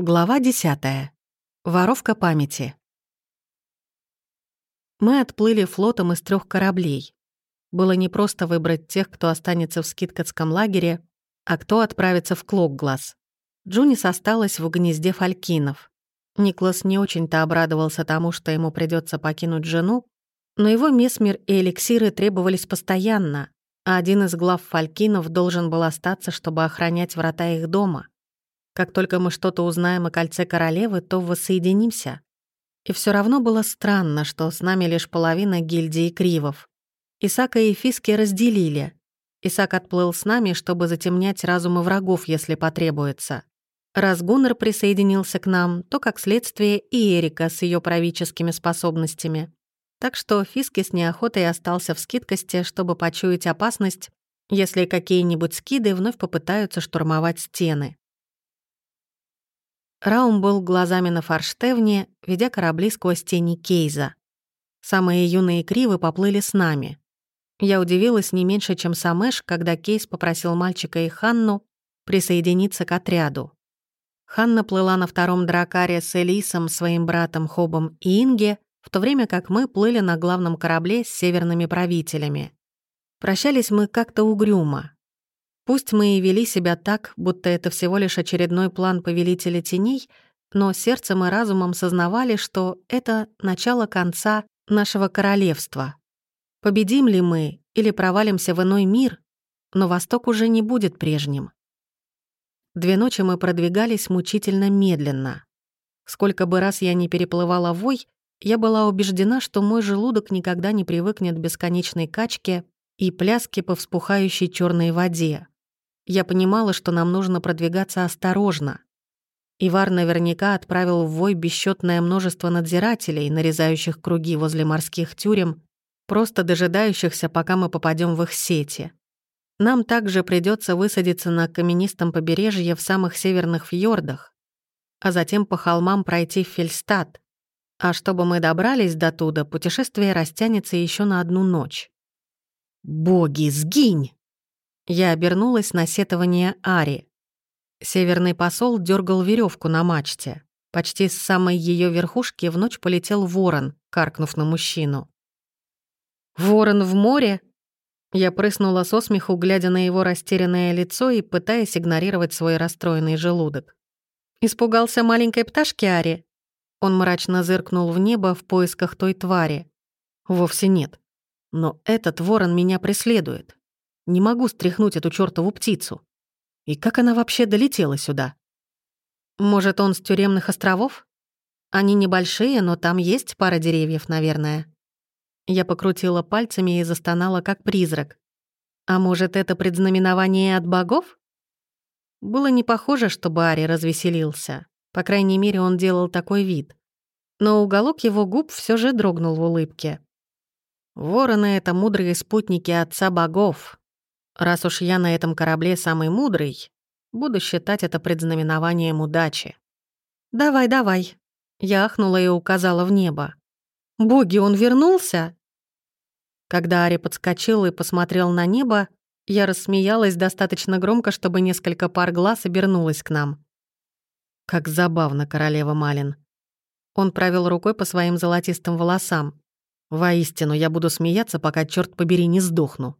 Глава 10. Воровка памяти. Мы отплыли флотом из трех кораблей. Было непросто выбрать тех, кто останется в скидкотском лагере, а кто отправится в Клокглаз. Джунис осталась в гнезде фалькинов. Никлас не очень-то обрадовался тому, что ему придется покинуть жену, но его месмер и эликсиры требовались постоянно, а один из глав фалькинов должен был остаться, чтобы охранять врата их дома — как только мы что-то узнаем о кольце королевы, то воссоединимся. И все равно было странно, что с нами лишь половина гильдии Кривов. Исака и Фиски разделили. Исак отплыл с нами, чтобы затемнять разумы врагов, если потребуется. Раз Гуннер присоединился к нам, то, как следствие, и Эрика с ее правительскими способностями. Так что Фиски с неохотой остался в скидкости, чтобы почуять опасность, если какие-нибудь скиды вновь попытаются штурмовать стены. Раум был глазами на форштевне, ведя корабли сквозь тени Кейза. Самые юные кривы поплыли с нами. Я удивилась не меньше, чем Самэш, когда Кейс попросил мальчика и Ханну присоединиться к отряду. Ханна плыла на втором дракаре с Элисом, своим братом Хобом и Инге, в то время как мы плыли на главном корабле с северными правителями. Прощались мы как-то угрюмо. Пусть мы и вели себя так, будто это всего лишь очередной план Повелителя Теней, но сердцем и разумом сознавали, что это начало конца нашего королевства. Победим ли мы или провалимся в иной мир, но Восток уже не будет прежним. Две ночи мы продвигались мучительно медленно. Сколько бы раз я не переплывала вой, я была убеждена, что мой желудок никогда не привыкнет к бесконечной качке и пляске по вспухающей черной воде. Я понимала, что нам нужно продвигаться осторожно. Ивар наверняка отправил в вой бесчетное множество надзирателей, нарезающих круги возле морских тюрем, просто дожидающихся, пока мы попадем в их сети. Нам также придется высадиться на каменистом побережье в самых северных фьордах, а затем по холмам пройти в Фельстад. А чтобы мы добрались до туда, путешествие растянется еще на одну ночь. «Боги, сгинь!» Я обернулась на сетование Ари. Северный посол дергал веревку на мачте. Почти с самой ее верхушки в ночь полетел ворон, каркнув на мужчину. «Ворон в море?» Я прыснула со смеху, глядя на его растерянное лицо и пытаясь игнорировать свой расстроенный желудок. «Испугался маленькой пташки Ари?» Он мрачно зыркнул в небо в поисках той твари. «Вовсе нет. Но этот ворон меня преследует. Не могу стряхнуть эту чёртову птицу. И как она вообще долетела сюда? Может, он с тюремных островов? Они небольшие, но там есть пара деревьев, наверное. Я покрутила пальцами и застонала, как призрак. А может, это предзнаменование от богов? Было не похоже, чтобы Ари развеселился. По крайней мере, он делал такой вид. Но уголок его губ все же дрогнул в улыбке. Вороны — это мудрые спутники отца богов, Раз уж я на этом корабле самый мудрый, буду считать это предзнаменованием удачи. «Давай, давай», — я ахнула и указала в небо. «Боги, он вернулся?» Когда Ари подскочил и посмотрел на небо, я рассмеялась достаточно громко, чтобы несколько пар глаз обернулась к нам. Как забавно, королева Малин. Он провел рукой по своим золотистым волосам. Воистину, я буду смеяться, пока, черт побери, не сдохну.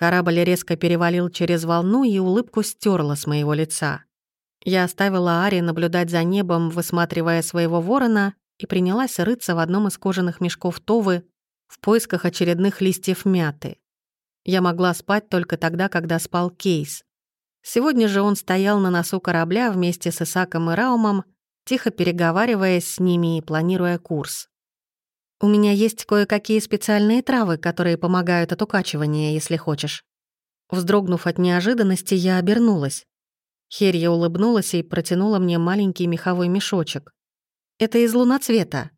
Корабль резко перевалил через волну, и улыбку стерла с моего лица. Я оставила Ари наблюдать за небом, высматривая своего ворона, и принялась рыться в одном из кожаных мешков Товы в поисках очередных листьев мяты. Я могла спать только тогда, когда спал Кейс. Сегодня же он стоял на носу корабля вместе с Исаком и Раумом, тихо переговариваясь с ними и планируя курс. У меня есть кое-какие специальные травы, которые помогают от укачивания, если хочешь». Вздрогнув от неожиданности, я обернулась. Херья улыбнулась и протянула мне маленький меховой мешочек. «Это из луноцвета.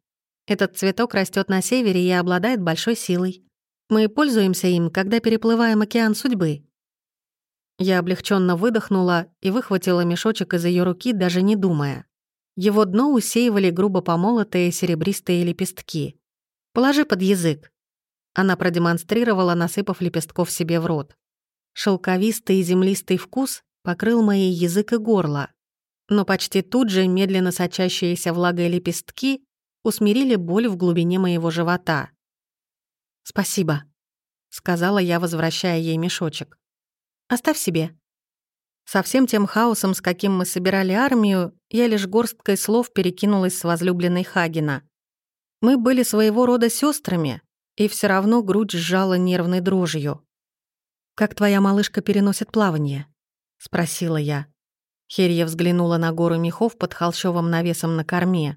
Этот цветок растет на севере и обладает большой силой. Мы пользуемся им, когда переплываем океан судьбы». Я облегченно выдохнула и выхватила мешочек из ее руки, даже не думая. Его дно усеивали грубо помолотые серебристые лепестки. Положи под язык». Она продемонстрировала, насыпав лепестков себе в рот. Шелковистый и землистый вкус покрыл мои язык и горло. но почти тут же медленно сочащиеся влагой лепестки усмирили боль в глубине моего живота. «Спасибо», — сказала я, возвращая ей мешочек. «Оставь себе». Со всем тем хаосом, с каким мы собирали армию, я лишь горсткой слов перекинулась с возлюбленной Хагена. Мы были своего рода сестрами, и все равно грудь сжала нервной дрожью. «Как твоя малышка переносит плавание?» — спросила я. Херья взглянула на гору мехов под холщовым навесом на корме.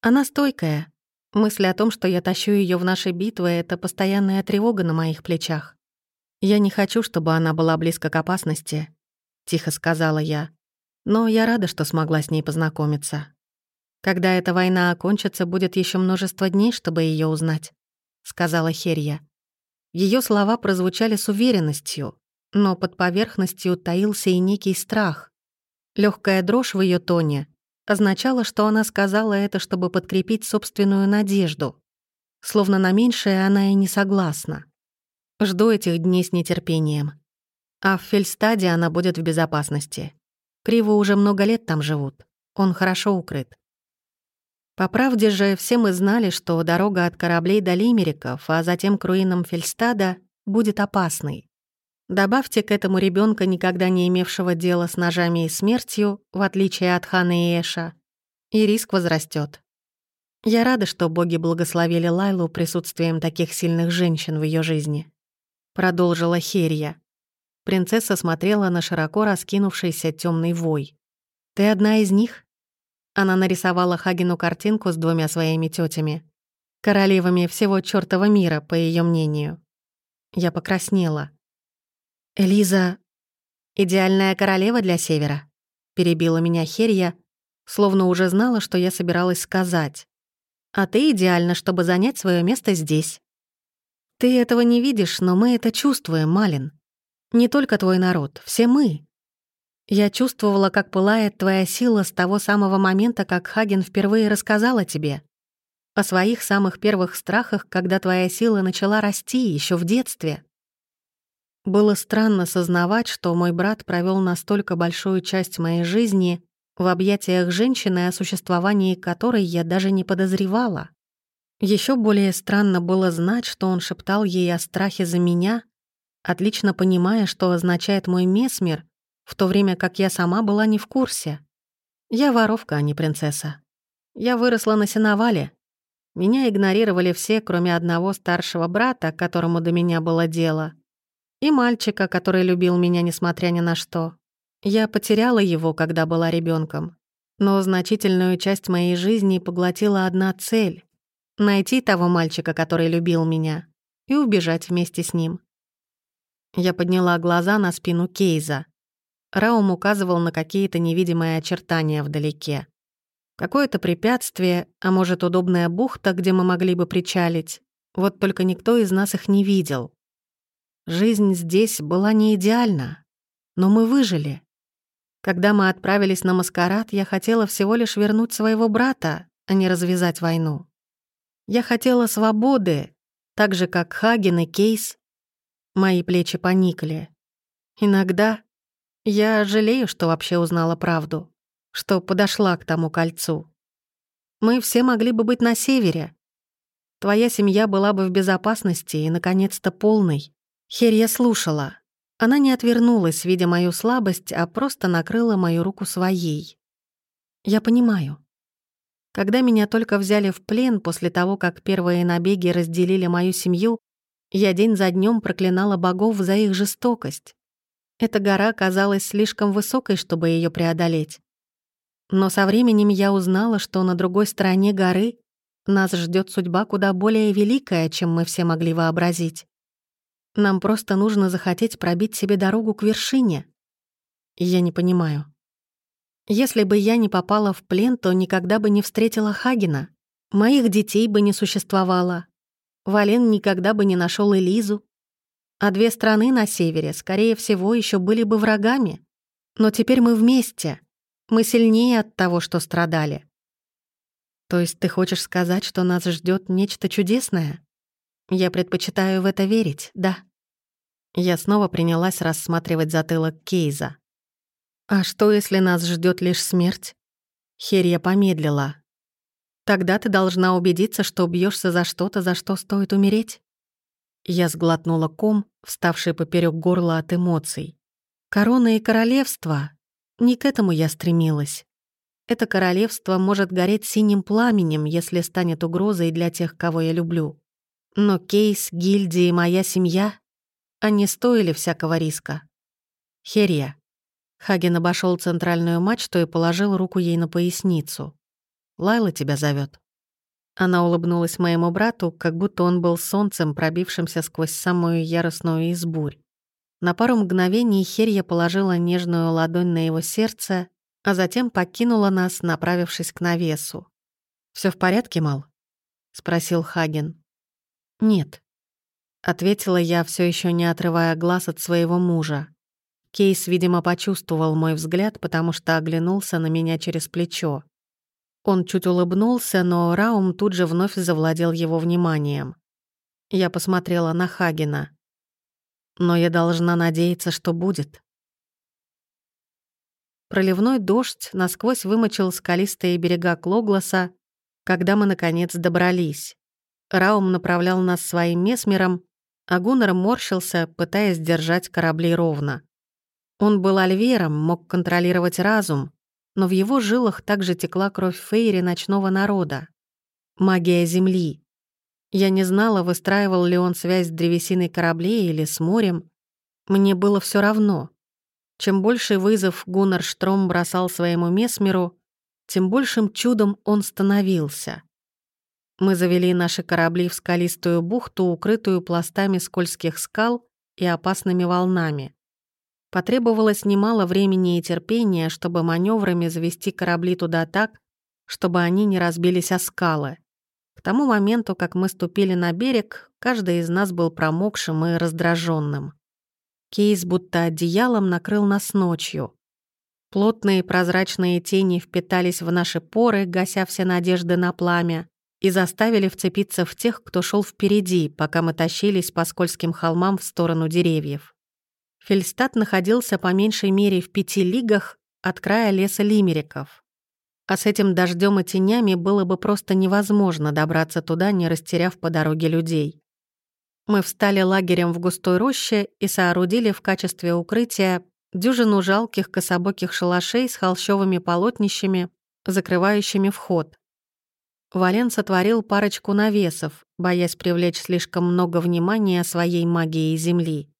«Она стойкая. Мысль о том, что я тащу ее в наши битвы, это постоянная тревога на моих плечах. Я не хочу, чтобы она была близко к опасности», — тихо сказала я. «Но я рада, что смогла с ней познакомиться. Когда эта война окончится, будет еще множество дней, чтобы ее узнать», — сказала Херья. Ее слова прозвучали с уверенностью, но под поверхностью таился и некий страх. Легкая дрожь в ее тоне означала, что она сказала это, чтобы подкрепить собственную надежду. Словно на меньшее она и не согласна. Жду этих дней с нетерпением. А в Фельстаде она будет в безопасности. Криво уже много лет там живут. Он хорошо укрыт. По правде же, все мы знали, что дорога от кораблей до Лимериков, а затем к руинам Фельстада, будет опасной. Добавьте к этому ребенка, никогда не имевшего дела с ножами и смертью, в отличие от Ханы и Эша, и риск возрастет. Я рада, что боги благословили Лайлу присутствием таких сильных женщин в ее жизни. Продолжила Херия. Принцесса смотрела на широко раскинувшийся темный вой. «Ты одна из них?» Она нарисовала Хагину картинку с двумя своими тетями, королевами всего чёртова мира, по ее мнению. Я покраснела. «Элиза — идеальная королева для Севера», — перебила меня Херья, словно уже знала, что я собиралась сказать. «А ты идеальна, чтобы занять свое место здесь». «Ты этого не видишь, но мы это чувствуем, Малин. Не только твой народ, все мы. Я чувствовала, как пылает твоя сила с того самого момента, как Хаген впервые рассказал о тебе. О своих самых первых страхах, когда твоя сила начала расти еще в детстве. Было странно сознавать, что мой брат провел настолько большую часть моей жизни в объятиях женщины, о существовании которой я даже не подозревала. Еще более странно было знать, что он шептал ей о страхе за меня, отлично понимая, что означает мой месмер, в то время как я сама была не в курсе. Я воровка, а не принцесса. Я выросла на сеновале. Меня игнорировали все, кроме одного старшего брата, которому до меня было дело — и мальчика, который любил меня несмотря ни на что. Я потеряла его, когда была ребенком, но значительную часть моей жизни поглотила одна цель — найти того мальчика, который любил меня, и убежать вместе с ним. Я подняла глаза на спину Кейза. Раум указывал на какие-то невидимые очертания вдалеке. Какое-то препятствие, а может, удобная бухта, где мы могли бы причалить. Вот только никто из нас их не видел. Жизнь здесь была не идеальна, но мы выжили. Когда мы отправились на маскарад, я хотела всего лишь вернуть своего брата, а не развязать войну. Я хотела свободы, так же, как Хаген и Кейс. Мои плечи поникли. Иногда я жалею, что вообще узнала правду, что подошла к тому кольцу. Мы все могли бы быть на севере. Твоя семья была бы в безопасности и, наконец-то, полной. Херья слушала. Она не отвернулась, видя мою слабость, а просто накрыла мою руку своей. «Я понимаю. Когда меня только взяли в плен после того, как первые набеги разделили мою семью, я день за днем проклинала богов за их жестокость. Эта гора казалась слишком высокой, чтобы ее преодолеть. Но со временем я узнала, что на другой стороне горы нас ждет судьба куда более великая, чем мы все могли вообразить. Нам просто нужно захотеть пробить себе дорогу к вершине. Я не понимаю. Если бы я не попала в плен, то никогда бы не встретила Хагена. Моих детей бы не существовало. Вален никогда бы не нашел Элизу. А две страны на севере, скорее всего, еще были бы врагами. Но теперь мы вместе. Мы сильнее от того, что страдали. То есть ты хочешь сказать, что нас ждет нечто чудесное? Я предпочитаю в это верить, да. Я снова принялась рассматривать затылок Кейза. «А что, если нас ждет лишь смерть?» Херия помедлила. «Тогда ты должна убедиться, что бьешься за что-то, за что стоит умереть». Я сглотнула ком, вставший поперек горла от эмоций. «Корона и королевство. Не к этому я стремилась. Это королевство может гореть синим пламенем, если станет угрозой для тех, кого я люблю. Но Кейс, гильдия и моя семья, они стоили всякого риска. Херия. Хаген обошел центральную мачту и положил руку ей на поясницу. «Лайла тебя зовет. Она улыбнулась моему брату, как будто он был солнцем, пробившимся сквозь самую яростную избурь. На пару мгновений Херья положила нежную ладонь на его сердце, а затем покинула нас, направившись к навесу. Все в порядке, Мал?» — спросил Хаген. «Нет», — ответила я, все еще не отрывая глаз от своего мужа. Кейс, видимо, почувствовал мой взгляд, потому что оглянулся на меня через плечо. Он чуть улыбнулся, но Раум тут же вновь завладел его вниманием. Я посмотрела на Хагена. Но я должна надеяться, что будет. Проливной дождь насквозь вымочил скалистые берега Клогласа, когда мы, наконец, добрались. Раум направлял нас своим месмером, а Гуннер морщился, пытаясь держать корабли ровно. Он был альвером, мог контролировать разум, но в его жилах также текла кровь Фейри ночного народа. Магия Земли. Я не знала, выстраивал ли он связь с древесиной кораблей или с морем. Мне было все равно. Чем больше вызов Гуннар Штром бросал своему Месмеру, тем большим чудом он становился. Мы завели наши корабли в скалистую бухту, укрытую пластами скользких скал и опасными волнами. Потребовалось немало времени и терпения, чтобы маневрами завести корабли туда так, чтобы они не разбились о скалы. К тому моменту, как мы ступили на берег, каждый из нас был промокшим и раздраженным. Кейс будто одеялом накрыл нас ночью. Плотные прозрачные тени впитались в наши поры, гася все надежды на пламя, и заставили вцепиться в тех, кто шел впереди, пока мы тащились по скользким холмам в сторону деревьев. Фельстад находился по меньшей мере в пяти лигах от края леса лимериков. А с этим дождем и тенями было бы просто невозможно добраться туда, не растеряв по дороге людей. Мы встали лагерем в густой роще и соорудили в качестве укрытия дюжину жалких кособоких шалашей с холщовыми полотнищами, закрывающими вход. Вален сотворил парочку навесов, боясь привлечь слишком много внимания своей магией Земли.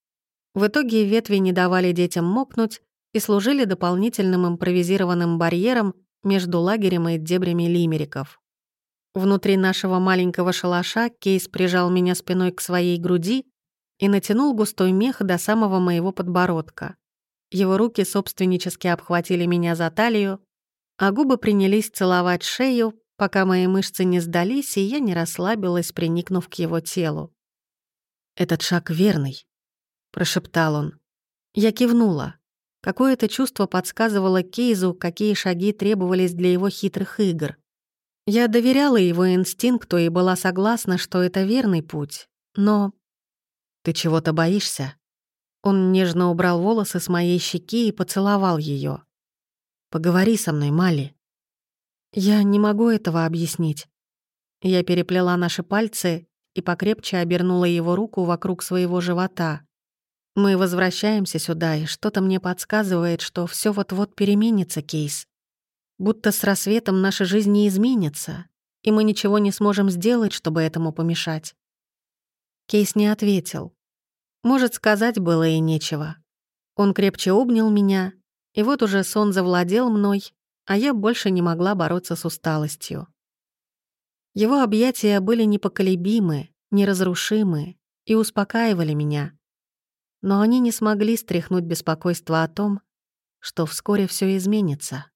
В итоге ветви не давали детям мокнуть и служили дополнительным импровизированным барьером между лагерем и дебрями лимериков. Внутри нашего маленького шалаша Кейс прижал меня спиной к своей груди и натянул густой мех до самого моего подбородка. Его руки собственнически обхватили меня за талию, а губы принялись целовать шею, пока мои мышцы не сдались, и я не расслабилась, приникнув к его телу. «Этот шаг верный», — прошептал он. Я кивнула. Какое-то чувство подсказывало Кейзу, какие шаги требовались для его хитрых игр. Я доверяла его инстинкту и была согласна, что это верный путь. Но... «Ты чего-то боишься?» Он нежно убрал волосы с моей щеки и поцеловал ее. «Поговори со мной, Мали». «Я не могу этого объяснить». Я переплела наши пальцы и покрепче обернула его руку вокруг своего живота. Мы возвращаемся сюда, и что-то мне подсказывает, что все вот-вот переменится, Кейс. Будто с рассветом наша жизнь не изменится, и мы ничего не сможем сделать, чтобы этому помешать. Кейс не ответил. Может, сказать было и нечего. Он крепче обнял меня, и вот уже сон завладел мной, а я больше не могла бороться с усталостью. Его объятия были непоколебимы, неразрушимы и успокаивали меня но они не смогли стряхнуть беспокойство о том, что вскоре все изменится.